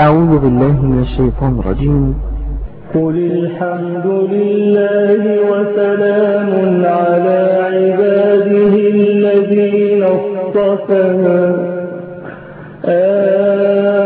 أعوذ بالله من الشيطان الرجيم. قل الحمد لله وسلام على عباده الذين اصطفى. آه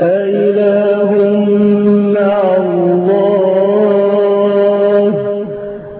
أإله مع الله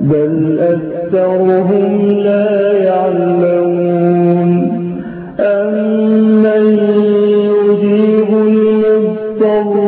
بل أكثرهم لا يعلمون أمن يجيب المضطر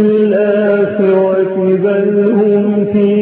الآخرة بل هم في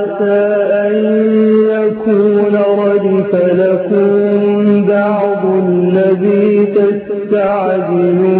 عسى أن يكون ردف لكم بعض الذي تستعجلون.